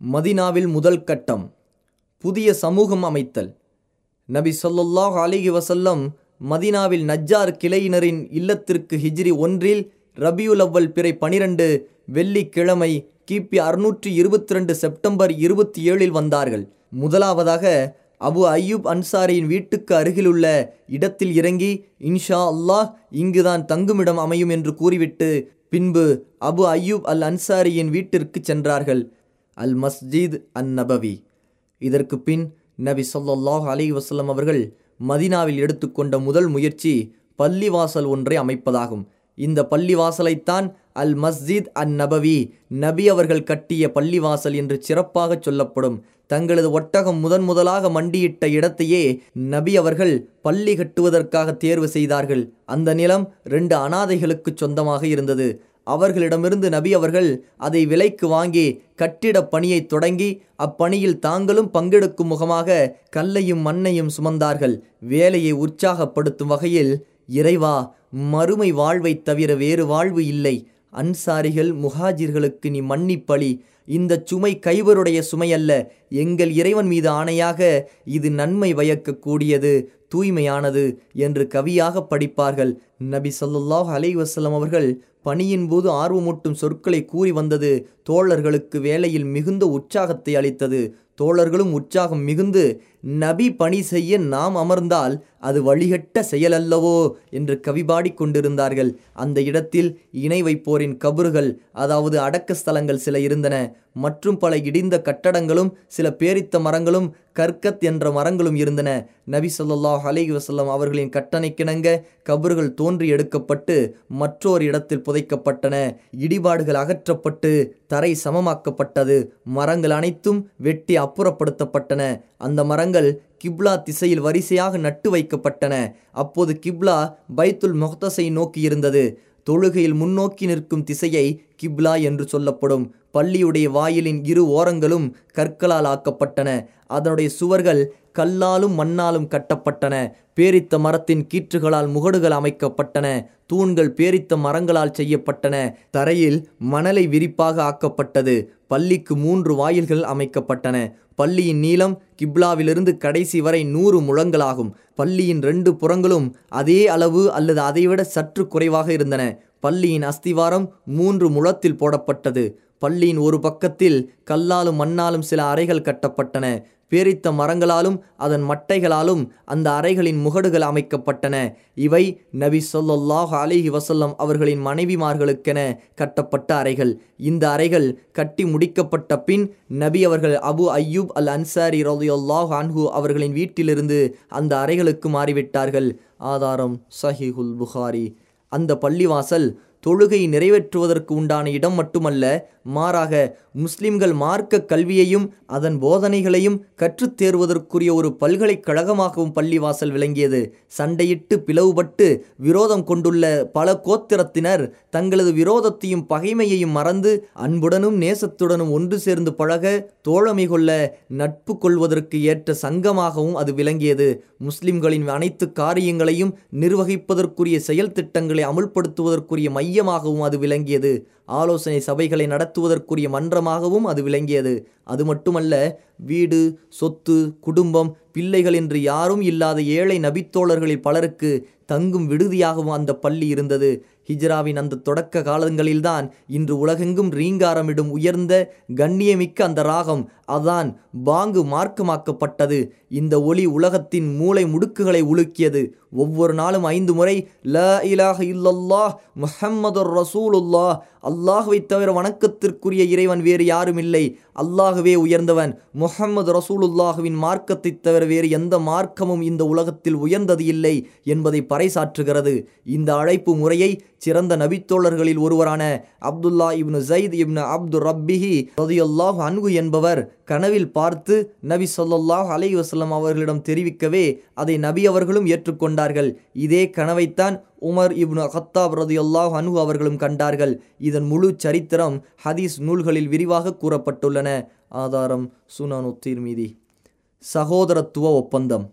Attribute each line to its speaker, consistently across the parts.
Speaker 1: மதினாவில் முதல் கட்டம் புதிய சமூகம் அமைத்தல். நபி சொல்லாஹ் அலிஹி வசல்லம் மதினாவில் நஜ்ஜார் கிளையினரின் இல்லத்திற்கு ஹிஜ்ரி ஒன்றில் ரபியுல் அவ்வல் பிறை பனிரெண்டு வெள்ளிக்கிழமை கிபி அறுநூற்றி இருபத்தி ரெண்டு செப்டம்பர் இருபத்தி ஏழில் வந்தார்கள். முதலாவதாக அபு ஐயூப் அன்சாரியின் வீட்டுக்கு அருகிலுள்ள இடத்தில் இறங்கி இன்ஷா அல்லாஹ் இங்குதான் தங்குமிடம் அமையும் என்று கூறிவிட்டு பின்பு அபு ஐயூப் அல் அன்சாரியின் வீட்டிற்கு சென்றார்கள். அல் மஸ்ஜித் அன் நபவி இதற்கு பின் நபி சொல்லாஹ் அலி வஸல்லம் அவர்கள் மதினாவில் எடுத்துக்கொண்ட முதல் முயற்சி பள்ளிவாசல் ஒன்றை அமைப்பதாகும். இந்த பள்ளிவாசலைத்தான் அல் மஸ்ஜித் அன் நபவி நபி அவர்கள் கட்டிய பள்ளிவாசல் என்று சிறப்பாக சொல்லப்படும். தங்களது ஒட்டகம் முதன் முதலாக மண்டியிட்ட இடத்தையே நபி அவர்கள் பள்ளி கட்டுவதற்காக தேர்வு செய்தார்கள். அந்த நிலம் ரெண்டு அனாதைகளுக்கு சொந்தமாக இருந்தது. அவர்களிடமிருந்து நபி அவர்கள் அதை விலைக்கு வாங்கி கட்டிடப் பணியை தொடங்கி அப்பணியில் தாங்களும் பங்கெடுக்கும் முகமாக கல்லையும் மண்ணையும் சுமந்தார்கள். வேலையை உற்சாகப்படுத்தும் வகையில் இறைவா மறுமை வாழ்வைத் தவிர வேறு வாழ்வு இல்லை. அன்சாரிகள் முஹாஜிர்களுக்கு நீ மன்னிப்பளி. இந்த சுமை கைவருடைய சுமையல்ல. எங்கள் இறைவன் மீது ஆணையாக இது நன்மை வயக்கக்கூடியது தூய்மையானது என்று கவியாக படிப்பார்கள். நபி ஸல்லல்லாஹு அலைஹி அவர்கள் பணியின் போது ஆர்வமூட்டும் சொற்களை கூறி வந்தது தோழர்களுக்கு வேலையில் மிகுந்த உற்சாகத்தை அளித்தது. தோழர்களும் உற்சாகம் மிகுந்து நபி பணி செய்ய நாம் அமர்ந்தால் அது வழிகட்ட செயலல்லவோ? என்று கவிபாடி கொண்டிருந்தார்கள். அந்த இடத்தில் இணை வைப்போரின் கபறுகள் அதாவது அடக்க ஸ்தலங்கள் சில இருந்தன. மற்றும் பல இடிந்த கட்டடங்களும் சில பேரித்த மரங்களும் கற்கத் என்ற மரங்களும் இருந்தன. நபி சொல்லாஹ் அலிஹி வசல்லம் அவர்களின் கட்டளைக்கிணங்க கபறுகள் தோன்றி எடுக்கப்பட்டு மற்றொரு இடத்தில் புதைக்கப்பட்டன. இடிபாடுகள் அகற்றப்பட்டு தரை சமமாக்கப்பட்டது. மரங்கள் அனைத்தும் வெட்டி அப்புறப்படுத்தப்பட்டன. அந்த மரங்கள் கிப்லா திசையில் வரிசையாக நட்டு வைக்கப்பட்டன. அப்போது கிப்லா பைத்துல் மொஹ்தஸை நோக்கி இருந்தது தொழுகையில் முன்னோக்கி நிற்கும் திசையை கிப்லா என்று சொல்லப்படும் பள்ளியுடைய வாயிலின் இரு ஓரங்களும் கற்களால் ஆக்கப்பட்டன. அதனுடைய சுவர்கள் கல்லாலும் மண்ணாலும் கட்டப்பட்டன. பேரித்த மரத்தின் கீற்றுகளால் முகடுகள் அமைக்கப்பட்டன. தூண்கள் பேரித்த மரங்களால் செய்யப்பட்டன. தரையில் மணலை விரிப்பாக ஆக்கப்பட்டது. பள்ளிக்கு மூன்று வாயில்கள் அமைக்கப்பட்டன. பள்ளியின் நீளம் கிப்லாவிலிருந்து கடைசி வரை நூறு முழங்களாகும். பள்ளியின் ரெண்டு புறங்களும் அதே அளவு அல்லது அதைவிட சற்று குறைவாக இருந்தன. பள்ளியின் அஸ்திவாரம் மூன்று முழத்தில் போடப்பட்டது. பள்ளியின் ஒரு பக்கத்தில் கல்லாலும் மண்ணாலும் சில அறைகள் கட்டப்பட்டன. பேரித்த மரங்களாலும் அதன் மட்டைகளாலும் அந்த அறைகளின் முகடுகள் அமைக்கப்பட்டன. இவை நபி ஸல்லல்லாஹு அலிஹி வசல்லம் அவர்களின் மனைவிமார்களுக்கென கட்டப்பட்ட அறைகள். இந்த அறைகள் கட்டி முடிக்கப்பட்ட பின் நபி அவர்கள் அபு ஐயூப் அல் அன்சாரி ரலியல்லாஹு அன்ஹு அவர்களின் வீட்டிலிருந்து அந்த அறைகளுக்கு மாறிவிட்டார்கள். ஆதாரம் சஹிஹுல் புகாரி. அந்த பள்ளிவாசல் தொழுகை நிறைவேற்றுவதற்கு உண்டான இடம் மட்டுமல்ல மாறாக முஸ்லிம்கள் மார்க்க கல்வியையும் அதன் போதனைகளையும் கற்றுத் தேர்வதற்குரிய ஒரு பல்கலைக்கழகமாகவும் பள்ளிவாசல் விளங்கியது. சண்டையிட்டு பிளவுபட்டு விரோதம் கொண்டுள்ள பல கோத்திரத்தினர் தங்களது விரோதத்தையும் பகைமையையும் மறந்து அன்புடனும் நேசத்துடனும் ஒன்று சேர்ந்து பழக தோழமை கொள்ள நட்பு கொள்வதற்கு ஏற்ற சங்கமாகவும் அது விளங்கியது. முஸ்லிம்களின் அனைத்து காரியங்களையும் நிர்வகிப்பதற்குரிய செயல் திட்டங்களை அமுல்படுத்துவதற்குரிய மையமாகவும் அது விளங்கியது. ஆலோசனை சபைகளை நடத்துவதற்குரிய மன்றமாகவும் அது விளங்கியது. அது மட்டுமல்ல வீடு சொத்து குடும்பம் பிள்ளைகள் என்று யாரும் இல்லாத ஏழை நபித்தோழர்களில் பலருக்கு தங்கும் விடுதியாகவும் அந்த பள்ளி இருந்தது. ஹிஜ்ராவின் அந்த தொடக்க காலங்களில்தான் இன்று உலகெங்கும் ரீங்காரமிடும் உயர்ந்த கண்ணியமிக்க அந்த ராகம் அதான் பாங்கு மார்க்கமாக்கப்பட்டது. இந்த ஒளி உலகத்தின் மூளை முடுக்குகளை உலுக்கியது. ஒவ்வொரு நாளும் ஐந்து முறை ல இலாக இல்லல்லாஹ் முஹம்மது ரசூலுல்லாஹ். அல்லாஹுவை தவிர வணக்கத்திற்குரிய இறைவன் வேறு யாரும் இல்லை. அல்லாகவே உயர்ந்தவன். முஹம்மது ரசூலுல்லாஹுவின் மார்க்கத்தை தவிர வேறு எந்த மார்க்கமும் இந்த உலகத்தில் உயர்ந்தது இல்லை என்பதை பறைசாற்றுகிறது. இந்த அழைப்பு முறையை சிறந்த நபித்தோழர்களில் ஒருவரான அப்துல்லா இப்னு ஜயித் இப்னு அப்து ரப்பிஹி ரதியுல்லாஹ் அன்கு என்பவர் கனவில் பார்த்து நபி ஸல்லல்லாஹு அலை வஸல்லம் அவர்களிடம் தெரிவிக்கவே அதை நபி அவர்களும் ஏற்றுக்கொண்டார்கள். இதே கனவைத்தான் உமர் இப்னு கத்தாப் ரதியுல்லாஹ் அன்ஹு அவர்களும் கண்டார்கள். இதன் முழு சரித்திரம் ஹதீஸ் நூல்களில் விரிவாக கூறப்பட்டுள்ளன. ஆதாரம் சுனானு தீர்மீதி. சகோதரத்துவ ஒப்பந்தம்.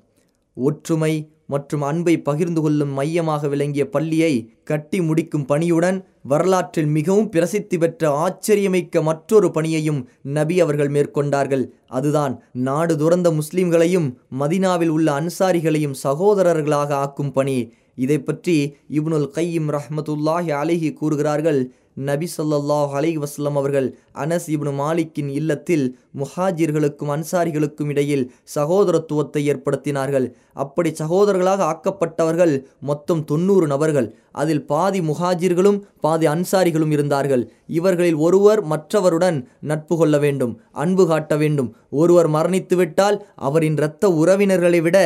Speaker 1: ஒற்றுமை மற்றும் அன்பை பகிர்ந்து கொள்ளும் மையமாக விளங்கிய பள்ளியை கட்டி முடிக்கும் பணியுடன் வரலாற்றில் மிகவும் பிரசித்தி பெற்ற ஆச்சரியமிக்க மற்றொரு பணியையும் நபி அவர்கள் மேற்கொண்டார்கள். அதுதான் நாடு துறந்த முஸ்லிம்களையும் மதினாவில் உள்ள அன்சாரிகளையும் சகோதரர்களாக ஆக்கும் பணி. இதை பற்றி இப்னுல் கையீம் ரஹமத்துல்லாஹி அலிஹி கூறுகிறார்கள். நபி சொல்லாஹ் அலி வஸ்லம் அவர்கள் அனஸ் இப்னு மாலிக்கின் இல்லத்தில் முஹாஜிர்களுக்கும் அன்சாரிகளுக்கும் இடையில் சகோதரத்துவத்தை ஏற்படுத்தினார்கள். அப்படி சகோதரர்களாக ஆக்கப்பட்டவர்கள் மொத்தம் தொண்ணூறு நபர்கள். அதில் பாதி முஹாஜிர்களும் பாதி அன்சாரிகளும் இருந்தார்கள். இவர்களில் ஒருவர் மற்றவருடன் நட்பு கொள்ள வேண்டும் அன்பு காட்ட வேண்டும். ஒருவர் மரணித்துவிட்டால் அவரின் இரத்த உறவினர்களை விட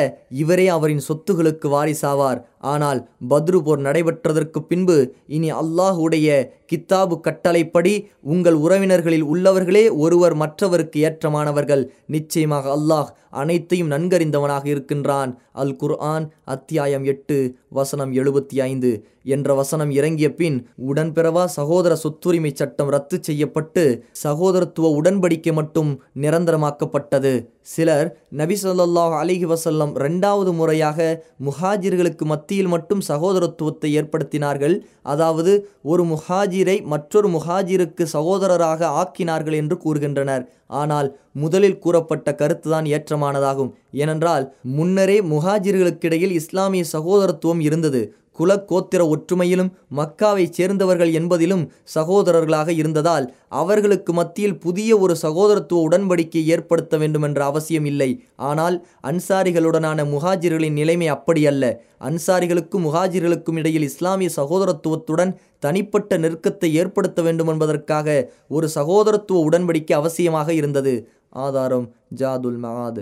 Speaker 1: இவரே அவரின் சொத்துகளுக்கு வாரிசாவார். ஆனால் பத்ரு போர் நடைபெற்றதற்கு பின்பு இனி அல்லாஹுடைய கித்தாபு கட்டளைப்படி உங்கள் உறவினர்களில் உள்ளவர்களே ஒருவர் மற்றவருக்கு ஏற்றமானவர்கள். நிச்சயமாக அல்லாஹ் அனைத்தையும் நன்கறிந்தவனாக இருக்கின்றான். அல் குர்ஆன் அத்தியாயம் எட்டு வசனம் எழுபத்தி ஐந்து என்ற வசனம் இறங்கிய பின் உடன்பிறவா சகோதர சொத்துரிமை சட்டம் ரத்து செய்யப்பட்டு சகோதரத்துவ உடன்படிக்கை மட்டும் நிரந்தரமாக்கப்பட்டது. சிலர் நபி ஸல்லல்லாஹு வசல்லம் வஸல்லம் இரண்டாவது முறையாக முஹாஜிர்களுக்கு மத்தியில் மட்டும் சகோதரத்துவத்தை ஏற்படுத்தினார்கள். அதாவது ஒரு முஹாஜிரை மற்றொரு முஹாஜிருக்கு சகோதரராக ஆக்கினார்கள் என்று கூறுகின்றனர். ஆனால் முதலில் கூறப்பட்ட கருத்துதான் ஏற்றமானதாகும். ஏனென்றால் முன்னரே முஹாஜிர்களுக்கிடையில் இஸ்லாமிய சகோதரத்துவம் இருந்தது. குல கோத்திர ஒற்றுமையிலும் மக்காவைச் சேர்ந்தவர்கள் என்பதிலும் சகோதரர்களாக இருந்ததால் அவர்களுக்கு மத்தியில் புதிய ஒரு சகோதரத்துவ உடன்படிக்கை ஏற்படுத்த வேண்டுமென்ற அவசியம் இல்லை. ஆனால் அன்சாரிகளுடனான முஹாஜிர்களின் நிலைமை அப்படியல்ல. அன்சாரிகளுக்கும் முஹாஜிர்களுக்கும் இடையில் இஸ்லாமிய சகோதரத்துவத்துடன் தனிப்பட்ட நெருக்கத்தை ஏற்படுத்த வேண்டும் என்பதற்காக ஒரு சகோதரத்துவ உடன்படிக்கை அவசியமாக இருந்தது. ஆதாரம் ஜாதுல் மகாத்.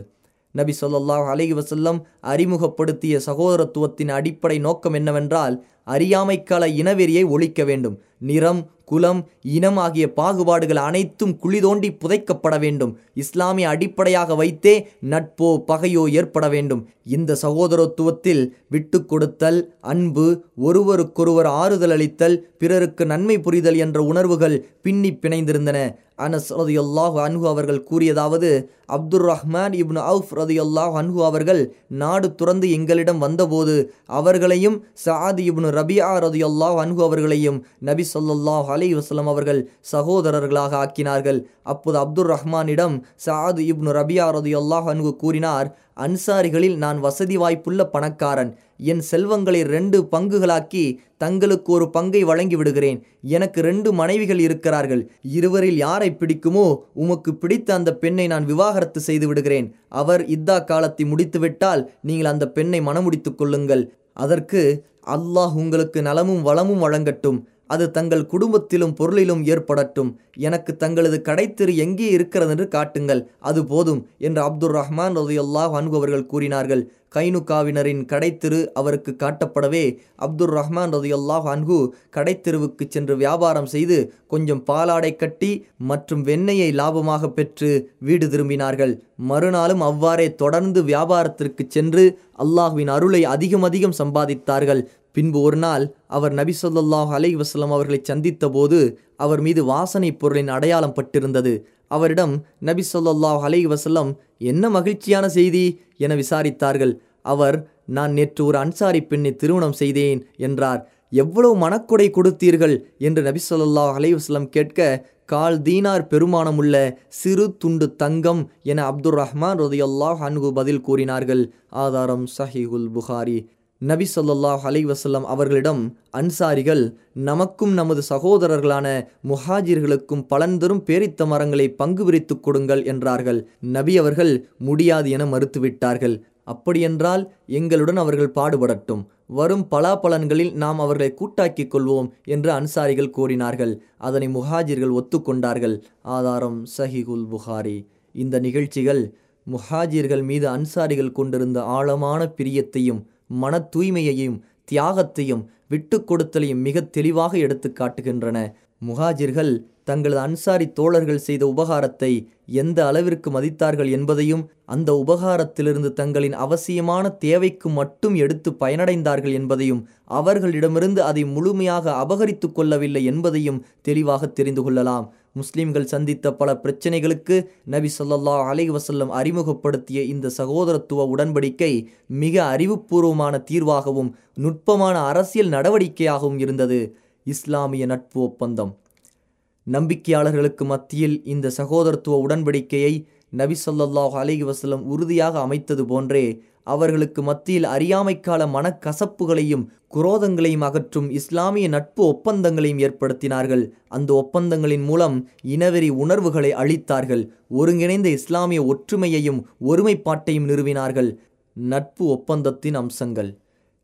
Speaker 1: நபி சொல்லாஹ் அலைஹி வசல்லம் அறிமுகப்படுத்திய சகோதரத்துவத்தின் அடிப்படை நோக்கம் என்னவென்றால் அறியாமைக்கால இனவெறியை ஒழிக்க வேண்டும். நிறம் குலம் இனம் ஆகிய பாகுபாடுகள் அனைத்தும் குழி தோண்டி புதைக்கப்பட வேண்டும். இஸ்லாமிய அடிப்படையாக வைத்தே நட்போ பகையோ ஏற்பட வேண்டும். இந்த சகோதரத்துவத்தில் விட்டு கொடுத்தல் அன்பு ஒருவருக்கொருவர் ஆறுதல் அளித்தல் பிறருக்கு நன்மை புரிதல் என்ற உணர்வுகள் பின்னி பிணைந்திருந்தன. அனஸ் ரதியுல்லாஹு அன்ஹு அவர்கள் கூறியதாவது அப்துர் ரஹ்மான் இப்னு அவுஃப் ரதியுல்லாஹு அன்ஹு அவர்கள் நாடு துறந்து எங்களிடம் வந்தபோது அவர்களையும் சாதி இப்னு ரபியா ரதியுல்லாஹ் அன்ஹு அவர்களையும் நபி சொல்லாஹ் அலி வசலம் அவர்கள் சகோதரர்களாக ஆக்கினார்கள். அப்போது அப்துர் ரஹ்மானிடம் சாது இப்னு ரபியா ரதியுல்லாஹ் அன்ஹு கூறினார் அன்சாரிகளில் நான் வசதி வாய்ப்புள்ள பணக்காரன். என் செல்வங்களை ரெண்டு பங்குகளாக்கி தங்களுக்கு ஒரு பங்கை வழங்கி விடுகிறேன். எனக்கு ரெண்டு மனைவிகள் இருக்கிறார்கள். இருவரில் யாரை பிடிக்குமோ உமக்கு பிடித்த அந்த பெண்ணை நான் விவாகரத்து செய்து விடுகிறேன். அவர் இத்தா காலத்தை முடித்துவிட்டால் நீங்கள் அந்த பெண்ணை மனமுடித்துக் கொள்ளுங்கள். அதற்கு அல்லாஹ் உங்களுக்கு நலமும் வளமும் வழங்கட்டும். அது தங்கள் குடும்பத்திலும் பொருளிலும் ஏற்படட்டும். எனக்கு தங்களது கடைத்தெரு எங்கே இருக்கிறது என்று காட்டுங்கள். அது போதும் என்று அப்துர் ரஹ்மான் ரதையல்லாஹ் அன்பு அவர்கள் கூறினார்கள். கைனுகாவினரின் கடைத்தெரு அவருக்கு காட்டப்படவே அப்துர் ரஹ்மான் ரதியுல்லாஹ் அன்கு கடைத்தெருவுக்கு சென்று வியாபாரம் செய்து கொஞ்சம் பாலாடை கட்டி மற்றும் வெண்ணெயை லாபமாக பெற்று வீடு திரும்பினார்கள். மறுநாளும் அவ்வாறே தொடர்ந்து வியாபாரத்திற்கு சென்று அல்லாஹ்வின் அருளை அதிகம் அதிகம் சம்பாதித்தார்கள். பின்பு ஒரு நாள் அவர் நபி சொல்லாஹ் அலை வசலம் அவர்களை சந்தித்த போது அவர் மீது வாசனை பொருளின் அடையாளம் பட்டிருந்தது. அவரிடம் நபி சொல்லாஹ் அலை வசல்லம் என்ன மகிழ்ச்சியான செய்தி? என விசாரித்தார்கள். அவர் நான் நேற்று ஒரு அன்சாரி பெண்ணை திருமணம் செய்தேன் என்றார். எவ்வளவு மனக்கொடை கொடுத்தீர்கள்? என்று நபி சொல்லாஹ் அலைவாஸ்லம் கேட்க கால் தீனார் பெருமானமுள்ள சிறு துண்டு தங்கம் என அப்துர் ரஹ்மான் ரொதையல்லாஹ் அன்கு பதில் கூறினார்கள். ஆதாரம் சஹிகுல் புகாரி. நபி சொல்லாஹ் அலை வசல்லம் அவர்களிடம் அன்சாரிகள் நமக்கும் நமது சகோதரர்களான முஹாஜிர்களுக்கும் பலன் தரும் பேரித்த மரங்களை பங்கு பிரித்து கொடுங்கள் என்றார்கள். நபி அவர்கள் முடியாது என மறுத்துவிட்டார்கள். அப்படியென்றால் எங்களுடன் அவர்கள் பாடுபடட்டும். வரும் பலாபலன்களில் நாம் அவர்களை கூட்டாக்கிக் கொள்வோம் என்று அன்சாரிகள் கூறினார்கள். அதனை முஹாஜிர்கள் ஒத்துக்கொண்டார்கள். ஆதாரம் சஹிகுல் புகாரி. இந்த நிகழ்ச்சிகள் முஹாஜிர்கள் மீது அன்சாரிகள் கொண்டிருந்த ஆழமான பிரியத்தையும் மன தூய்மையையும் தியாகத்தையும் விட்டு கொடுத்தலையும் மிக தெளிவாக எடுத்து காட்டுகின்றன. முஹாஜிர்கள் தங்களது அன்சாரி தோழர்கள் செய்த உபகாரத்தை எந்த அளவிற்கு மதித்தார்கள் என்பதையும் அந்த உபகாரத்திலிருந்து தங்களின் அவசியமான தேவைக்கு மட்டும் எடுத்து பயனடைந்தார்கள் என்பதையும் அவர்களிடமிருந்து அதை முழுமையாக அபகரித்து கொள்ளவில்லை என்பதையும் தெளிவாக தெரிந்து கொள்ளலாம். முஸ்லிம்கள் சந்தித்த பல பிரச்சனைகளுக்கு நபி சொல்லல்லா அலைஹி அறிமுகப்படுத்திய இந்த சகோதரத்துவ உடன்படிக்கை மிக அறிவுபூர்வமான தீர்வாகவும் நுட்பமான அரசியல் நடவடிக்கையாகவும் இருந்தது. இஸ்லாமிய நட்பு ஒப்பந்தம். நம்பிக்கையாளர்களுக்கு மத்தியில் இந்த சகோதரத்துவ உடன்படிக்கையை நபி சொல்லாஹ் அலிஹி வசலம் உறுதியாக அமைத்தது போன்றே அவர்களுக்கு மத்தியில் அறியாமைக்கால மனக்கசப்புகளையும் குரோதங்களையும் அகற்றும் இஸ்லாமிய நட்பு ஒப்பந்தங்களையும் ஏற்படுத்தினார்கள். அந்த ஒப்பந்தங்களின் மூலம் இனவெறி உணர்வுகளை அளித்தார்கள் ஒருங்கிணைந்த இஸ்லாமிய ஒற்றுமையையும் ஒருமைப்பாட்டையும் நிறுவினார்கள். நட்பு ஒப்பந்தத்தின் அம்சங்கள்.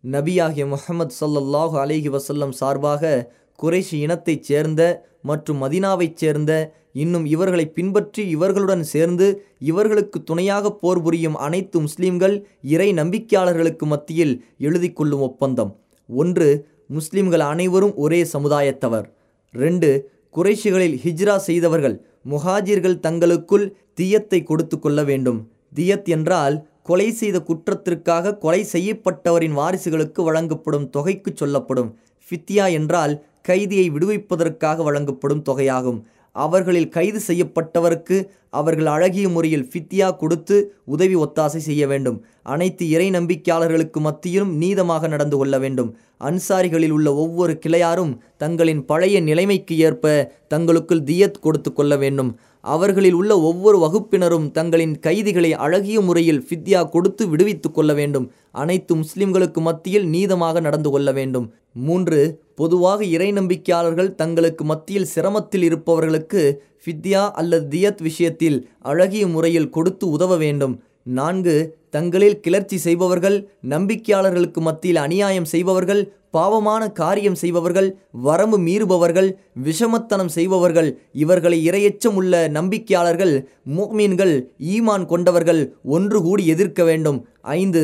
Speaker 1: நபியாகிய முகமது ஸல்லல்லாஹு அலேஹி வசல்லம் சார்பாக குறைஷி இனத்தைச் சேர்ந்த மற்றும் மதினாவைச் சேர்ந்த இன்னும் இவர்களை பின்பற்றி இவர்களுடன் சேர்ந்து இவர்களுக்கு துணையாக போர் புரியும் அனைத்து முஸ்லிம்கள் இறை நம்பிக்கையாளர்களுக்கு மத்தியில் எழுதி கொள்ளும் ஒப்பந்தம். ஒன்று முஸ்லிம்கள் அனைவரும் ஒரே சமுதாயத்தவர். ரெண்டு குறைஷிகளில் ஹிஜ்ரா செய்தவர்கள் முஹாஜிர்கள் தங்களுக்குள் தியத்தை கொடுத்து கொள்ள வேண்டும். தியத் என்றால் கொலை செய்த குற்றத்திற்காக கொலை செய்யப்பட்டவரின் வாரிசுகளுக்கு வழங்கப்படும் தொகைக்கு சொல்லப்படும். ஃபித்யா என்றால் கைதியை விடுவிப்பதற்காக வழங்கப்படும் தொகையாகும். அவர்களில் கைது செய்யப்பட்டவருக்கு அவர்கள் அழகிய முறையில் ஃபித்யா கொடுத்து உதவி ஒத்தாசை செய்ய வேண்டும். அனைத்து இறை நம்பிக்கையாளர்களுக்கு மத்தியிலும் நீதமாக நடந்து கொள்ள வேண்டும். அன்சாரிகளில் உள்ள ஒவ்வொரு கிளையாரும் தங்களின் பழைய நிலைமைக்கு ஏற்ப தங்களுக்குள் தியத் கொடுத்து கொள்ள வேண்டும். அவர்களில் உள்ள ஒவ்வொரு வகுப்பினரும் தங்களின் கைதிகளை அழகிய முறையில் ஃபித்யா கொடுத்து விடுவித்து கொள்ள வேண்டும். அனைத்து முஸ்லிம்களுக்கு மத்தியில் நீதமாக நடந்து கொள்ள வேண்டும். மூன்று பொதுவாக இறை நம்பிக்கையாளர்கள் தங்களுக்கு மத்தியில் சிரமத்தில் இருப்பவர்களுக்கு ஃபித்யா அல்லது தியத் விஷயத்தில் அழகிய முறையில் கொடுத்து உதவ வேண்டும். நான்கு தங்களில் கிளர்ச்சி செய்பவர்கள் நம்பிக்கையாளர்களுக்கு மத்தியில் அநியாயம் செய்பவர்கள் பாவமான காரியம் செய்பவர்கள் வரம்பு மீறுபவர்கள் விஷமத்தனம் செய்பவர்கள் இவர்களை இரையச்சம் உள்ள நம்பிக்கையாளர்கள் முக்மீன்கள் ஈமான் கொண்டவர்கள் ஒன்று கூடி எதிர்க்க வேண்டும். ஐந்து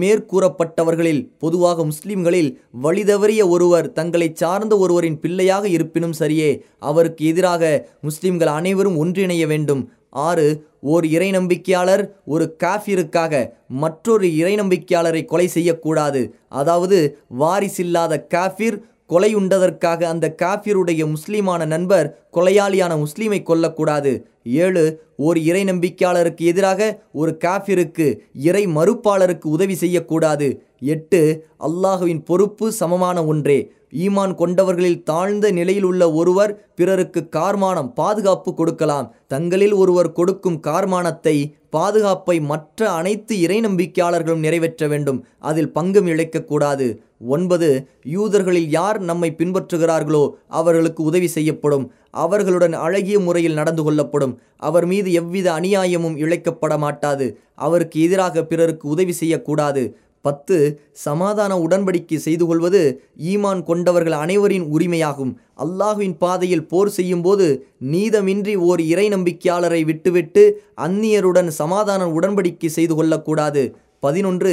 Speaker 1: மேற்கூறப்பட்டவர்களில் பொதுவாக முஸ்லிம்களில் வழிதவறிய ஒருவர் தங்களை சார்ந்த ஒருவரின் பிள்ளையாக இருப்பினும் சரியே அவருக்கு எதிராக முஸ்லிம்கள் அனைவரும் ஒன்றிணைய வேண்டும். ஆறு ஓர் இறை நம்பிக்கையாளர் ஒரு காஃபிருக்காக மற்றொரு இறை நம்பிக்கையாளரை கொலை செய்யக்கூடாது. அதாவது வாரிசில்லாத காஃபிர் கொலையுண்டதற்காக அந்த காஃபிருடைய முஸ்லீமான நண்பர் கொலையாளியான முஸ்லீமை கொல்லக்கூடாது. ஏழு ஒரு இறை நம்பிக்கையாளருக்கு எதிராக ஒரு காஃபிருக்கு இறை மறுப்பாளருக்கு உதவி செய்யக்கூடாது. எட்டு அல்லாஹுவின் பொறுப்பு சமமான ஒன்றே. ஈமான் கொண்டவர்களில் தாழ்ந்த நிலையில் உள்ள ஒருவர் பிறருக்கு கார்மானம் பாதுகாப்பு கொடுக்கலாம். தங்களில் ஒருவர் கொடுக்கும் கார்மானத்தை பாதுகாப்பை மற்ற அனைத்து இறை நம்பிக்கையாளர்களும் நிறைவேற்ற வேண்டும். அதில் பங்கும் இழைக்கக்கூடாது. ஒன்பது யூதர்களில் யார் நம்மை பின்பற்றுகிறார்களோ அவர்களுக்கு உதவி செய்யப்படும். அவர்களுடன் அழகிய முறையில் நடந்து கொள்ளப்படும். அவர் மீது எவ்வித அநியாயமும் இழைக்கப்பட மாட்டாது. அவருக்கு எதிராக பிறருக்கு உதவி செய்யக்கூடாது. பத்து சமாதான உடன்படிக்கை செய்து கொள்வது ஈமான் கொண்டவர்கள் அனைவரின் உரிமையாகும். அல்லாஹுவின் பாதையில் போர் செய்யும்போது நீதமின்றி ஓர் இறை நம்பிக்கையாளரை விட்டுவிட்டு அந்நியருடன் சமாதான உடன்படிக்கை செய்து கொள்ளக்கூடாது. பதினொன்று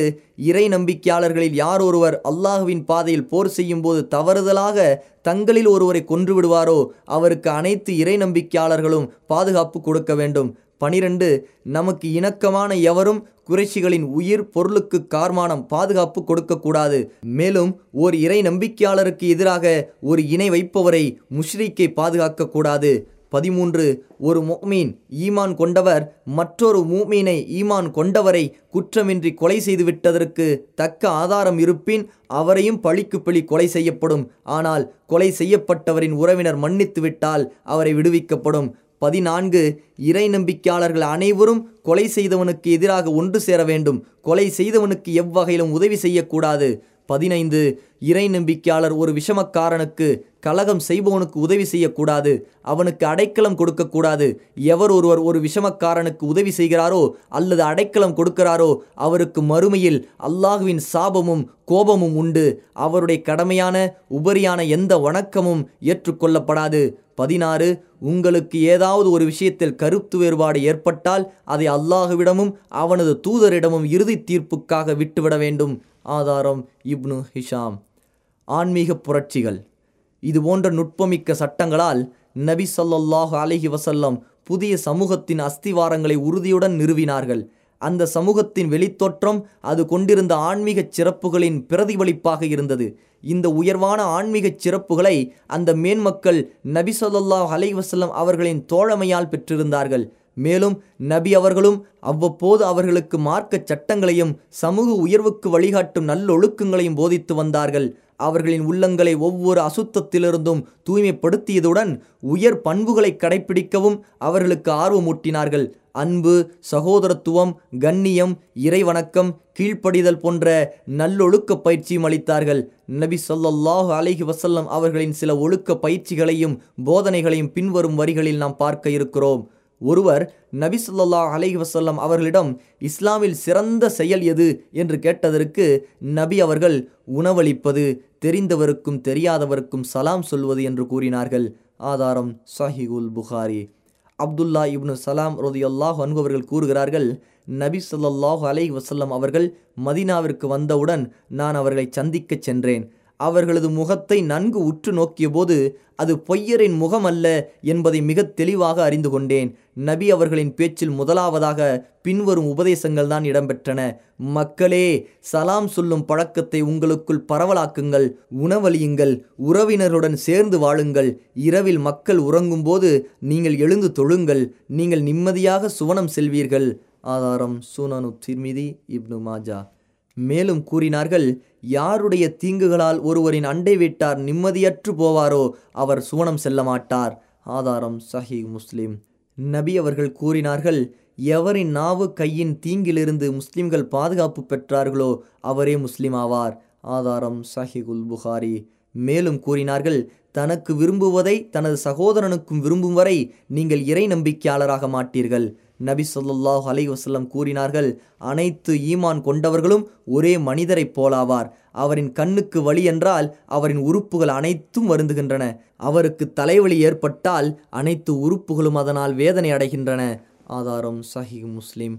Speaker 1: இறை நம்பிக்கையாளர்களில் யார் ஒருவர் அல்லாஹுவின் பாதையில் போர் செய்யும்போது தவறுதலாக தங்களில் ஒருவரை கொன்று விடுவாரோ அவருக்கு அனைத்து இறை நம்பிக்கையாளர்களும் பாதுகாப்பு கொடுக்க வேண்டும். பனிரெண்டு நமக்கு இணக்கமான எவரும் குறைஷிகளின் உயிர் பொருளுக்கு கார்மானம் பாதுகாப்பு கொடுக்கக்கூடாது. மேலும் ஓர் இறை நம்பிக்கையாளருக்கு எதிராக ஒரு இணை வைப்பவரை முஷ்ரீக்கை பாதுகாக்கக்கூடாது. பதிமூன்று ஒரு மோமீன் ஈமான் கொண்டவர் மற்றொரு மூமீனை ஈமான் கொண்டவரை குற்றமின்றி கொலை செய்து விட்டதற்கு தக்க ஆதாரம் இருப்பின் அவரையும் பழிக்கு பழி கொலை செய்யப்படும். ஆனால் கொலை செய்யப்பட்டவரின் உறவினர் மன்னித்துவிட்டால் அவரை விடுவிக்கப்படும். பதினான்கு இறை நம்பிக்கையாளர்கள் அனைவரும் கொலை செய்தவனுக்கு எதிராக ஒன்று சேர வேண்டும். கொலை செய்தவனுக்கு எவ்வகையிலும் உதவி செய்யக்கூடாது. பதினைந்து இறை நம்பிக்கையாளர் ஒரு விஷமக்காரனுக்கு கலகம் செய்பவனுக்கு உதவி செய்யக்கூடாது. அவனுக்கு அடைக்கலம் கொடுக்கக்கூடாது. எவர் ஒருவர் ஒரு விஷமக்காரனுக்கு உதவி செய்கிறாரோ அல்லது அடைக்கலம் கொடுக்கிறாரோ அவருக்கு மறுமையில் அல்லாஹுவின் சாபமும் கோபமும் உண்டு. அவருடைய கடமையான உபரியான எந்த வணக்கமும் ஏற்றுக்கொள்ளப்படாது. பதினாறு உங்களுக்கு ஏதாவது ஒரு விஷயத்தில் கருத்து வேறுபாடு ஏற்பட்டால் அதை அல்லாஹுவிடமும் அவனது தூதரிடமும் இறுதி தீர்ப்புக்காக விட்டுவிட வேண்டும். ஆதாரம் இப்னு ஹிஷாம். ஆன்மீக புரட்சிகள். இது போன்ற நுட்பமிக்க சட்டங்களால் நபி ஸல்லல்லாஹு அலைஹி வசல்லம் புதிய சமூகத்தின் அஸ்திவாரங்களை உறுதியுடன் நிறுவினார்கள். அந்த சமூகத்தின் வெளித்தோற்றம் அது கொண்டிருந்த ஆன்மீக சிறப்புகளின் பிரதிபலிப்பாக இருந்தது. இந்த உயர்வான ஆன்மீக சிறப்புகளை அந்த மேன்மக்கள் நபி சொல்லாஹ் அலைவசல்லம் அவர்களின் தோழமையால் பெற்றிருந்தார்கள். மேலும் நபி அவர்களும் அவ்வப்போது அவர்களுக்கு மார்க்க சட்டங்களையும் சமூக உயர்வுக்கு வழிகாட்டும் நல்லொழுக்கங்களையும் போதித்து வந்தார்கள். அவர்களின் உள்ளங்களை ஒவ்வொரு அசுத்தத்திலிருந்தும் தூய்மைப்படுத்தியதுடன் உயர் பண்புகளை கடைபிடிக்கவும் அவர்களுக்கு ஆர்வமூட்டினார்கள். அன்பு சகோதரத்துவம் கண்ணியம் இறைவணக்கம் கீழ்ப்படிதல் போன்ற நல்லொழுக்க பயிற்சியும் அளித்தார்கள். நபி சொல்லாஹு அலஹி வசல்லம் அவர்களின் சில ஒழுக்க பயிற்சிகளையும் போதனைகளையும் பின்வரும் வரிகளில் நாம் பார்க்க இருக்கிறோம். ஒருவர் நபி சொல்லா அலஹி வசல்லம் அவர்களிடம் இஸ்லாமில் சிறந்த செயல் எது? என்று கேட்டதற்கு நபி அவர்கள் உணவளிப்பது தெரிந்தவருக்கும் தெரியாதவருக்கும் சலாம் சொல்வது என்று கூறினார்கள். ஆதாரம் சஹிகுல் புகாரி. அப்துல்லா இப்னு சலாம் ரோதியல்லாஹ் அன்பவர்கள் கூறுகிறார்கள் நபி சொல்லாஹு அலை வசல்லம் அவர்கள் மதினாவிற்கு வந்தவுடன் நான் அவர்களை சந்திக்கச் சென்றேன். அவர்களது முகத்தை நன்கு உற்று நோக்கிய போது அது பொய்யரின் முகம் அல்ல என்பதை மிக தெளிவாக அறிந்து கொண்டேன். நபி அவர்களின் பேச்சில் முதலாவதாக பின்வரும் உபதேசங்கள் தான் இடம்பெற்றன. மக்களே சலாம் சொல்லும் பழக்கத்தை உங்களுக்குள் பரவலாக்குங்கள் உணவளியுங்கள் உறவினருடன் சேர்ந்து வாழுங்கள். இரவில் மக்கள் உறங்கும்போது நீங்கள் எழுந்து தொழுங்கள் நீங்கள் நிம்மதியாக சுவனம் செல்வீர்கள். ஆதாரம் சூனனு திர்மிதி இப்னு மாஜா. மேலும் கூறினார்கள் யாருடைய தீங்குகளால் ஒருவரின் அண்டை வீட்டார் நிம்மதியற்று போவாரோ அவர் சுவனம் செல்ல மாட்டார். ஆதாரம் சஹி முஸ்லிம். நபி அவர்கள் கூறினார்கள் எவரின் நாவு கையின் தீங்கிலிருந்து முஸ்லிம்கள் பாதுகாப்பு பெற்றார்களோ அவரே முஸ்லிம் ஆவார். ஆதாரம் சஹிகுல் புகாரி. மேலும் கூறினார்கள் தனக்கு விரும்புவதை தனது சகோதரனுக்கும் விரும்பும் வரை நீங்கள் இறை நம்பிக்கையாளராக மாட்டீர்கள். நபி சொல்லாஹ் அலை வசல்லம் கூறினார்கள் அனைத்து ஈமான் கொண்டவர்களும் ஒரே மனிதரைப் போலாவார். அவரின் கண்ணுக்கு வழி என்றால் அவரின் உறுப்புகள் அனைத்தும் வருந்துகின்றன. அவருக்கு தலைவலி ஏற்பட்டால் அனைத்து உறுப்புகளும் அதனால் வேதனை அடைகின்றன. ஆதாரம் சஹி முஸ்லிம்.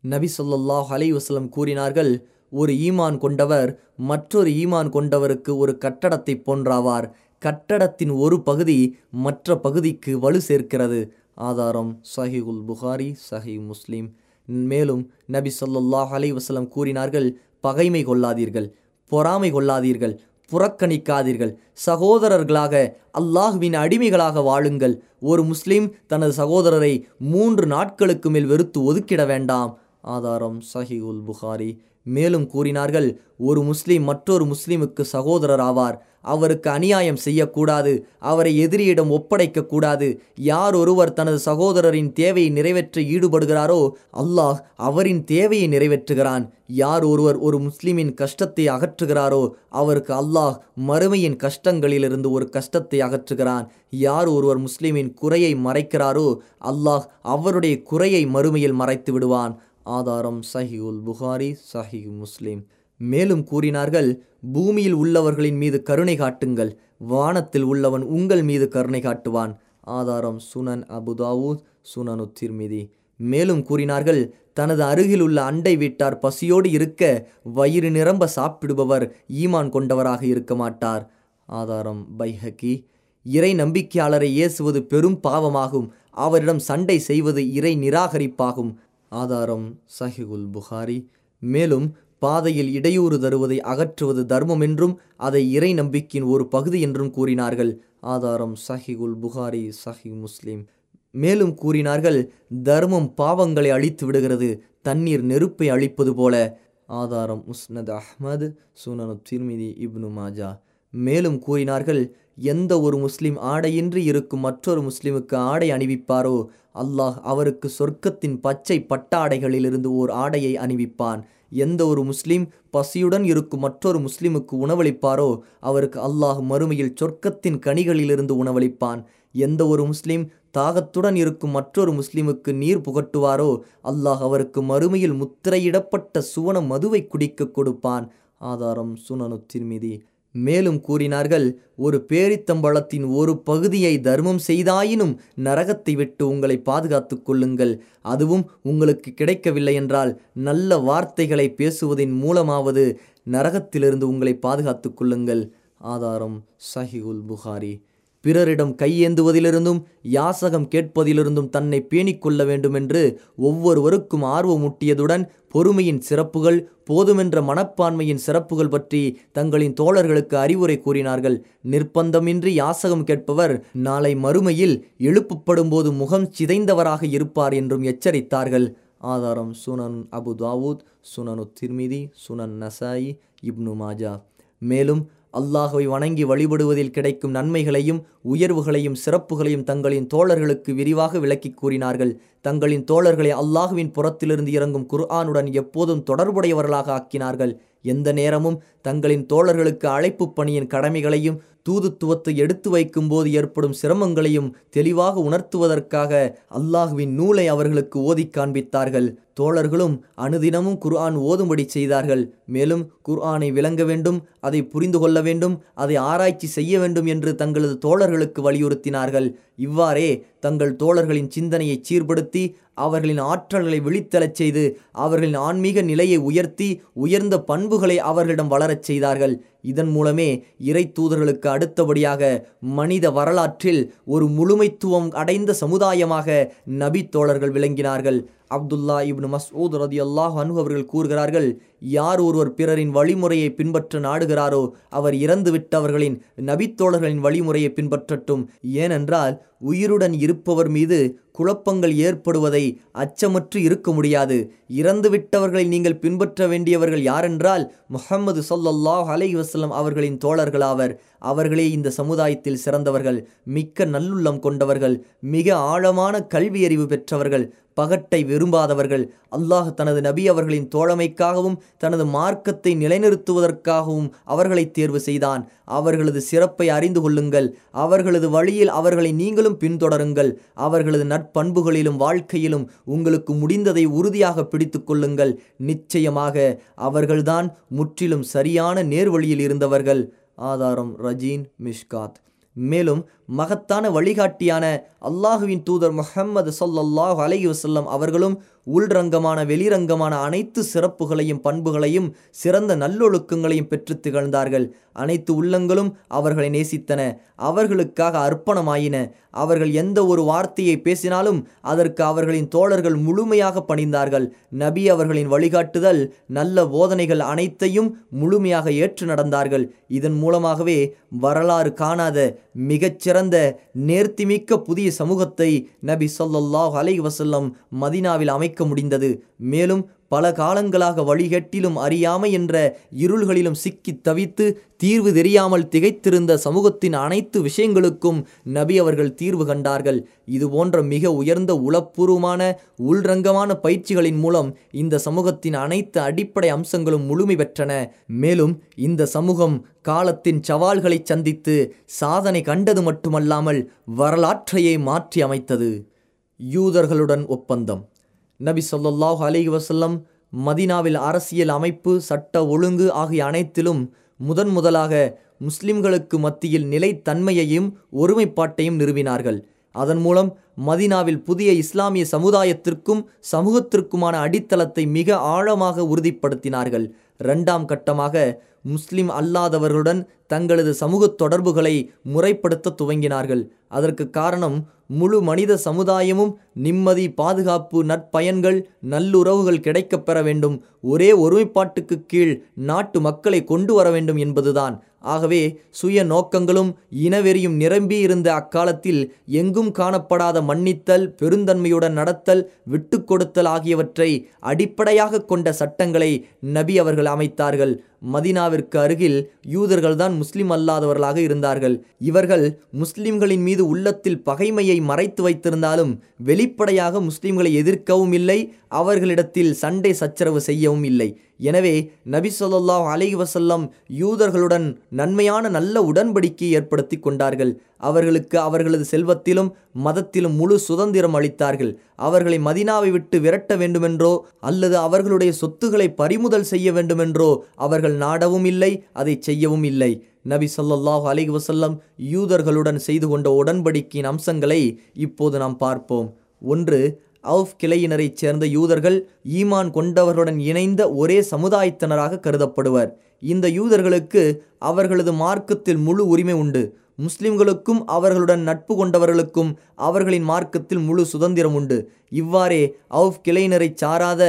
Speaker 1: நபி சொல்லாஹ் அலை வசலம் கூறினார்கள் ஒரு ஈமான் கொண்டவர் மற்றொரு ஈமான் கொண்டவருக்கு ஒரு கட்டடத்தை போன்றாவார். கட்டடத்தின் ஒரு பகுதி மற்ற பகுதிக்கு வலு சேர்க்கிறது. ஆதாரம் சஹிகுல் புகாரி சஹி முஸ்லீம். மேலும் நபி சொல்லாஹ் அலை வசலம் கூறினார்கள் பகைமை கொள்ளாதீர்கள் பொறாமை கொள்ளாதீர்கள் புறக்கணிக்காதீர்கள். சகோதரர்களாக அல்லாஹுவின் அடிமைகளாக வாழுங்கள். ஒரு முஸ்லீம் தனது சகோதரரை மூன்று நாட்களுக்கு மேல் வெறுத்து ஒதுக்கிட வேண்டாம். ஆதாரம் சஹிகுல் புகாரி. மேலும் கூறினார்கள் ஒரு முஸ்லீம் மற்றொரு முஸ்லீமுக்கு சகோதரர் ஆவார். அவருக்கு அநியாயம் செய்யக்கூடாது அவரை எதிரியிடம் ஒப்படைக்க கூடாது. யார் ஒருவர் தனது சகோதரரின் தேவையை நிறைவேற்ற ஈடுபடுகிறாரோ அல்லாஹ் அவரின் தேவையை நிறைவேற்றுகிறான். யார் ஒருவர் ஒரு முஸ்லிமின் கஷ்டத்தை அகற்றுகிறாரோ அவருக்கு அல்லாஹ் மறுமையின் கஷ்டங்களிலிருந்து ஒரு கஷ்டத்தை அகற்றுகிறான். யார் ஒருவர் முஸ்லிமின் குறையை மறைக்கிறாரோ அல்லாஹ் அவருடைய குறையை மறுமையில் மறைத்து விடுவான் ஆதாரம் சஹி உல் புகாரி சஹி முஸ்லீம். மேலும் கூறினார்கள் பூமியில் உள்ளவர்களின் மீது கருணை காட்டுங்கள் வானத்தில் உள்ளவன் உங்கள் மீது கருணை காட்டுவான். ஆதாரம் சுனன் அபுதாவூத் சுனனு திர்மிதி. மேலும் கூறினார்கள் தனது அருகில் உள்ள அண்டை வீட்டார் பசியோடு இருக்க வயிறு நிரம்ப சாப்பிடுபவர் ஈமான் கொண்டவராக இருக்க மாட்டார். ஆதாரம் பைஹக்கி. இறை நம்பிக்கையாளரை ஏசுவது பெரும் பாவமாகும் அவரிடம் சண்டை செய்வது இறை நிராகரிப்பாகும். ஆதாரம் சஹிகுல் புகாரி. மேலும் பாதையில் இடையூறு தருவதை அகற்றுவது தர்மம் என்றும் அதை இறை நம்பிக்கையின் ஒரு பகுதி என்றும் கூறினார்கள். ஆதாரம் சஹிகுல் புகாரி சஹி முஸ்லீம். மேலும் கூறினார்கள் தர்மம் பாவங்களை அழித்து விடுகிறது தண்ணீர் நெருப்பை அழிப்பது போல. ஆதாரம் முஸ்னத் அஹ்மது சுனனு திர்மிதி இப்னு மாஜா. மேலும் கூறினார்கள் எந்த ஒரு முஸ்லிம் ஆடையின்றி இருக்கும் மற்றொரு முஸ்லிமுக்கு ஆடை அணிவிப்பாரோ அல்லாஹ் அவருக்கு சொர்க்கத்தின் பச்சை பட்டாடைகளிலிருந்து ஓர் ஆடையை அணிவிப்பான். எந்த ஒரு முஸ்லீம் பசியுடன் இருக்கும் மற்றொரு முஸ்லிமுக்கு உணவளிப்பாரோ அவருக்கு அல்லாஹ் மறுமையில் சொர்க்கத்தின் கனிகளிலிருந்து உணவளிப்பான். எந்த ஒரு முஸ்லிம் தாகத்துடன் இருக்கும் மற்றொரு முஸ்லிமுக்கு நீர் புகட்டுவாரோ அல்லாஹ் அவருக்கு மறுமையில் முத்திரையிடப்பட்ட சுவன மதுவை குடிக்க கொடுப்பான். ஆதாரம் சுனனு திருமிதி. மேலும் கூறினார்கள் ஒரு பேரித்தம்பழத்தின் ஒரு பகுதியை தர்மம் செய்தாயினும் நரகத்தை விட்டு உங்களை பாதுகாத்து கொள்ளுங்கள். அதுவும் உங்களுக்கு கிடைக்கவில்லை என்றால் நல்ல வார்த்தைகளை பேசுவதன் மூலமாவது நரகத்திலிருந்து உங்களை பாதுகாத்து கொள்ளுங்கள். ஆதாரம் சஹிகுல் புகாரி. பிறரிடம் கையேந்துவதிலிருந்தும் யாசகம் கேட்பதிலிருந்தும் தன்னை பேணிக் கொள்ள வேண்டுமென்று ஒவ்வொருவருக்கும் ஆர்வமூட்டியதுடன் பொறுமையின் சிறப்புகள் போதுமென்ற மனப்பான்மையின் சிறப்புகள் பற்றி தங்களின் தோழர்களுக்கு அறிவுரை கூறினார்கள். நிர்பந்தமின்றி யாசகம் கேட்பவர் நாளை மறுமையில் எழுப்பப்படும் போது முகம் சிதைந்தவராக இருப்பார் என்றும் எச்சரித்தார்கள். ஆதாரம் சுனன் அபு தாவூத் சுனனு திர்மிதி சுனன் நசாயி இப்னு மாஜா. மேலும் அல்லாஹுவை வணங்கி வழிபடுவதில் கிடைக்கும் நன்மைகளையும் உயர்வுகளையும் சிறப்புகளையும் தங்களின் தோழர்களுக்கு விரிவாக விளக்கி கூறினார்கள். தங்களின் தோழர்களை அல்லாஹுவின் புறத்திலிருந்து இறங்கும் குர்ஆனுடன் எப்போதும் தொடர்புடையவர்களாக ஆக்கினார்கள். எந்த நேரமும் தங்களின் தோழர்களுக்கு அழைப்பு பணியின் கடமைகளையும் தூதுத்துவத்தை எடுத்து வைக்கும்போது ஏற்படும் சிரமங்களையும் தெளிவாக உணர்த்துவதற்காக அல்லாஹுவின் நூலை அவர்களுக்கு ஓதி காண்பித்தார்கள். தோழர்களும் அனுதினமும் குர்ஆன் ஓதும்படி செய்தார்கள். மேலும் குர்ஆனை விளங்க வேண்டும் அதை புரிந்து கொள்ள வேண்டும் அதை ஆராய்ச்சி செய்ய வேண்டும் என்று தங்களது தோழர்களுக்கு வலியுறுத்தினார்கள். இவ்வாறே தங்கள் தோழர்களின் சிந்தனையை சீர்படுத்தி அவர்களின் ஆற்றல்களை விழித்தெழச் செய்து அவர்களின் ஆன்மீக நிலையை உயர்த்தி உயர்ந்த பண்புகளை அவர்களிடம் வளரச் செய்தார்கள். இதன் மூலமே இறை தூதர்களுக்கு அடுத்தபடியாக மனித வரலாற்றில் ஒரு முழுமைத்துவம் அடைந்த சமுதாயமாக நபி தோழர்கள் விளங்கினார்கள். அப்துல்லா இப்னு மசூத் ரதி அல்லாஹ் அனு அவர்கள் கூறுகிறார்கள் யார் ஒருவர் பிறரின் வழிமுறையை பின்பற்ற நாடுகிறாரோ அவர் இறந்து விட்டவர்களின் நபித்தோழர்களின் வழிமுறையை பின்பற்றட்டும். ஏனென்றால் உயிருடன் இருப்பவர் மீது குழப்பங்கள் ஏற்படுவதை அச்சமற்று இருக்க முடியாது. இறந்துவிட்டவர்களை நீங்கள் பின்பற்ற வேண்டியவர்கள் யாரென்றால் முஹம்மது சொல்லல்லாஹ் அலை வசலம் அவர்களின் தோழர்களாவர். அவர்களே இந்த சமுதாயத்தில் சிறந்தவர்கள் மிக்க நல்லுள்ளம் கொண்டவர்கள் மிக ஆழமான கல்வியறிவு பெற்றவர்கள். பகட்டை விரும்பாதவர்கள் அல்லாஹ் தனது நபி அவர்களின் தோழமைக்காகவும் தனது மார்க்கத்தை நிலைநிறுத்துவதற்காகவும் அவர்களை தேர்வு செய்தான். அவர்களது சிறப்பை அறிந்து கொள்ளுங்கள். அவர்களது வழியில் அவர்களை நீங்களும் பின்தொடருங்கள். அவர்களது நற்பண்புகளிலும் வாழ்க்கையிலும் உங்களுக்கு முடிந்ததை உறுதியாக பிடித்து கொள்ளுங்கள். நிச்சயமாக அவர்கள்தான் முற்றிலும் சரியான நேர்வழியில் இருந்தவர்கள். ஆதாரம் ரஜீன் மிஷ்காத். மேலும் மகத்தான வழிகாட்டியான அல்லாஹுவின் தூதர் முஹம்மது சொல்லல்லாஹு அலைஹி வசல்லம் அவர்களும் உள்ரங்கமான வெளிரங்கமான அனைத்து சிறப்புகளையும் பண்புகளையும் சிறந்த நல்லொழுக்கங்களையும் பெற்று திகழ்ந்தார்கள். அனைத்து உள்ளங்களும் அவர்களை நேசித்தன. அவர்களுக்காக அர்ப்பணமாயின. அவர்கள் எந்த ஒரு வார்த்தையை பேசினாலும் அதற்கு அவர்களின் தோழர்கள் முழுமையாக பணிந்தார்கள். நபி அவர்களின் வழிகாட்டுதல் நல்ல போதனைகள் அனைத்தையும் முழுமையாக ஏற்று நடந்தார்கள். இதன் மூலமாகவே வரலாறு காணாத மிகச்சிறந்த நேர்த்திமிக்க புதிய சமூகத்தை நபி சொல்லல்லாஹ் அலை வசல்லம் மதினாவில் அமைக்க முடிந்தது. மேலும் பல காலங்களாக வழிகட்டிலும் அறியாமை என்ற இருள்களிலும் சிக்கி தவித்து தீர்வு தெரியாமல் திகைத்திருந்த சமூகத்தின் அனைத்து விஷயங்களுக்கும் நபி அவர்கள் தீர்வு கண்டார்கள். இது போன்ற மிக உயர்ந்த உளப்பூர்வமான உள்ரங்கமான பயிற்சிகளின் மூலம் இந்த சமூகத்தின் அனைத்து அடிப்படை அம்சங்களும் முழுமை பெற்றன. மேலும் இந்த சமூகம் காலத்தின் சவால்களை சந்தித்து சாதனை கண்டது மட்டுமல்லாமல் வரலாற்றையே மாற்றி அமைத்தது. யூதர்களுடன் ஒப்பந்தம். நபி சொல்லாஹ் அலிஹி வசல்லம் மதினாவில் அரசியல் அமைப்பு சட்ட ஒழுங்கு ஆகிய அனைத்திலும் முதன் முதலாக முஸ்லிம்களுக்கு மத்தியில் நிலைத்தன்மையையும் ஒருமைப்பாட்டையும் நிறுவினார்கள். அதன் மூலம் மதினாவில் புதிய இஸ்லாமிய சமுதாயத்திற்கும் சமூகத்திற்குமான அடித்தளத்தை மிக ஆழமாக உறுதிப்படுத்தினார்கள். இரண்டாம் கட்டமாக முஸ்லிம் அல்லாதவர்களுடன் தங்களது சமூக தொடர்புகளை முறைப்படுத்த துவங்கினார்கள். அதற்கு காரணம் முழு மனித சமுதாயமும் நிம்மதி பாதுகாப்பு நற்பயன்கள் நல்லுறவுகள் கிடைக்கப் பெற வேண்டும். ஒரே ஒருமைப்பாட்டுக்கு கீழ் நாட்டு மக்களை கொண்டு வர வேண்டும் என்பதுதான். ஆகவே சுய நோக்கங்களும் இனவெறியும் நிரம்பி இருந்த அக்காலத்தில் எங்கும் காணப்படாத மன்னித்தல் பெருந்தன்மையுடன் நடத்தல் விட்டு கொடுத்தல் ஆகியவற்றை அடிப்படையாக கொண்ட சட்டங்களை நபி அவர்கள் அமைத்தார்கள். மதினாவிற்கு அருகில் யூதர்கள்தான் முஸ்லிம் அல்லாதவர்களாக இருந்தார்கள். இவர்கள் முஸ்லிம்களின் மீது உள்ளத்தில் பகைமையை மறைத்து வைத்திருந்தாலும் வெளிப்படையாக முஸ்லிம்களை எதிர்க்கவும் இல்லை அவர்களிடத்தில் சண்டை சச்சரவு செய்யவும் இல்லை. எனவே நபி சொல்லாஹ் அலி வசல்லம் யூதர்களுடன் நன்மையான நல்ல உடன்படிக்கை ஏற்படுத்தி கொண்டார்கள். அவர்களுக்கு அவர்களது செல்வத்திலும் மதத்திலும் முழு சுதந்திரம் அளித்தார்கள். அவர்களை மதினாவை விட்டு விரட்ட வேண்டுமென்றோ அல்லது அவர்களுடைய சொத்துக்களை பறிமுதல் செய்ய வேண்டுமென்றோ அவர்கள் நாடவும் இல்லை அதை செய்யவும் இல்லை. நபி சொல்லாஹு அலி வசல்லம் யூதர்களுடன் செய்து கொண்ட உடன்படிக்கையின் அம்சங்களை இப்போது நாம் பார்ப்போம். ஒன்று அவுஃப் கிளையினரைச் சேர்ந்த யூதர்கள் ஈமான் கொண்டவர்களுடன் இணைந்த ஒரே சமுதாயத்தினராக கருதப்படுவர். இந்த யூதர்களுக்கு அவர்களது மார்க்கத்தில் முழு உரிமை உண்டு. முஸ்லிம்களுக்கும் அவர்களுடன் நட்பு கொண்டவர்களுக்கும் அவர்களின் மார்க்கத்தில் முழு சுதந்திரம் உண்டு. இவ்வாறே அவுஃப் கிளையினரை சாராத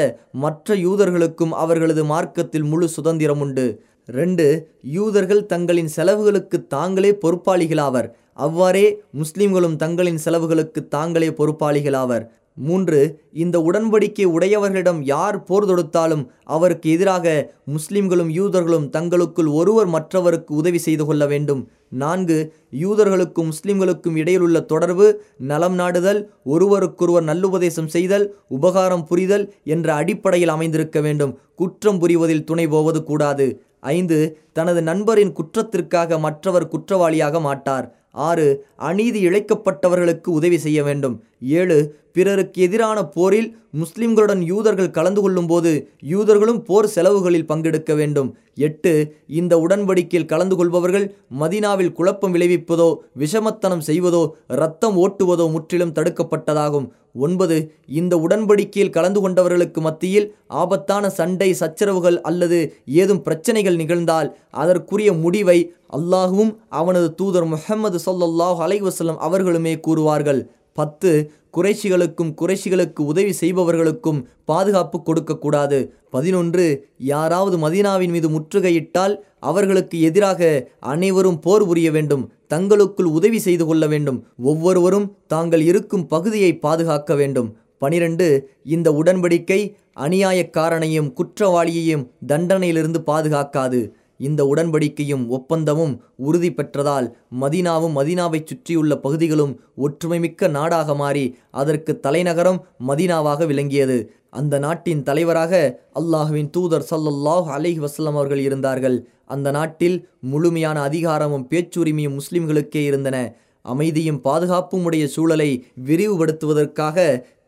Speaker 1: மற்ற யூதர்களுக்கும் அவர்களது மார்க்கத்தில் முழு சுதந்திரம் உண்டு. ரெண்டு யூதர்கள் தங்களின் செலவுகளுக்கு தாங்களே பொறுப்பாளிகளாவர். அவ்வாறே முஸ்லிம்களும் தங்களின் செலவுகளுக்கு தாங்களே பொறுப்பாளிகளாவர். மூன்று இந்த உடன்படிக்கை உடையவர்களிடம் யார் போர் தொடுத்தாலும் அவருக்கு எதிராக முஸ்லிம்களும் யூதர்களும் தங்களுக்குள் ஒருவர் மற்றவருக்கு உதவி செய்து கொள்ள வேண்டும். நான்கு யூதர்களுக்கும் முஸ்லிம்களுக்கும் இடையிலுள்ள தொடர்பு நலம் நாடுதல் ஒருவருக்கொருவர் நல்லுபதேசம் செய்தல் உபகாரம் புரிதல் என்ற அடிப்படையில் அமைந்திருக்க வேண்டும். குற்றம் புரிவதில் துணை போவது கூடாது. ஐந்து தனது நண்பரின் குற்றத்திற்காக மற்றவர் குற்றவாளியாக மாட்டார். ஆறு அநீதி இழைக்கப்பட்டவர்களுக்கு உதவி செய்ய வேண்டும். ஏழு பிறருக்கு எதிரான போரில் முஸ்லிம்களுடன் யூதர்கள் கலந்து கொள்ளும்போது யூதர்களும் போர் செலவுகளில் பங்கெடுக்க வேண்டும். எட்டு இந்த உடன்படிக்கையில் கலந்து கொள்பவர்கள் மதினாவில் குழப்பம் விளைவிப்பதோ விஷமத்தனம் செய்வதோ இரத்தம் ஓட்டுவதோ முற்றிலும் தடுக்கப்பட்டதாகும். ஒன்பது இந்த உடன்படிக்கையில் கலந்து கொண்டவர்களுக்கு மத்தியில் ஆபத்தான சண்டை சச்சரவுகள் அல்லது ஏதும் பிரச்சனைகள் நிகழ்ந்தால் அதற்குரிய முடிவை அல்லாஹுவும் அவனது தூதர் முஹம்மது சொல்லல்லாஹ் அலைவசல்லம் அவர்களுமே கூறுவார்கள். பத்து குறைஷிகளுக்கும் குறைஷிகளுக்கு உதவி செய்பவர்களுக்கும் பாதுகாப்பு கொடுக்கக்கூடாது. பதினொன்று யாராவது மதீனாவின் மீது முற்றுகையிட்டால் அவர்களுக்கு எதிராக அனைவரும் போர் புரிய வேண்டும் தங்களுக்குள் உதவி செய்து கொள்ள வேண்டும். ஒவ்வொருவரும் தாங்கள் இருக்கும் பகுதியை பாதுகாக்க வேண்டும். பனிரெண்டு இந்த உடன்படிக்கை அநியாயக்காரனையும் குற்றவாளியையும் தண்டனையிலிருந்து பாதுகாக்காது. இந்த உடன்படிக்கையும் ஒப்பந்தமும் உறுதி பெற்றதால் மதினாவும் மதீனாவைச் சுற்றியுள்ள பகுதிகளும் ஒற்றுமைமிக்க நாடாக மாறி அதற்கு தலைநகரம் மதீனாவாக விளங்கியது. அந்த நாட்டின் தலைவராக அல்லாஹுவின் தூதர் சல்லல்லாஹ் அலைஹி வசலம் அவர்கள் இருந்தார்கள். அந்த நாட்டில் முழுமையான அதிகாரமும் பேச்சுரிமையும் முஸ்லிம்களுக்கே இருந்தன. அமைதியும் பாதுகாப்பும் உடைய சூழலை விரிவுபடுத்துவதற்காக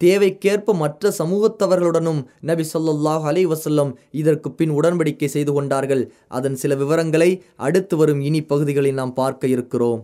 Speaker 1: தேவைக்கேற்ப மற்ற சமூகத்தவர்களுடனும் நபி சொல்லாஹ் அலை வசல்லம் இதற்கு பின் உடன்படிக்கை செய்து கொண்டார்கள். அதன் சில விவரங்களை அடுத்து வரும் இனி பகுதிகளில் நாம் பார்க்க இருக்கிறோம்.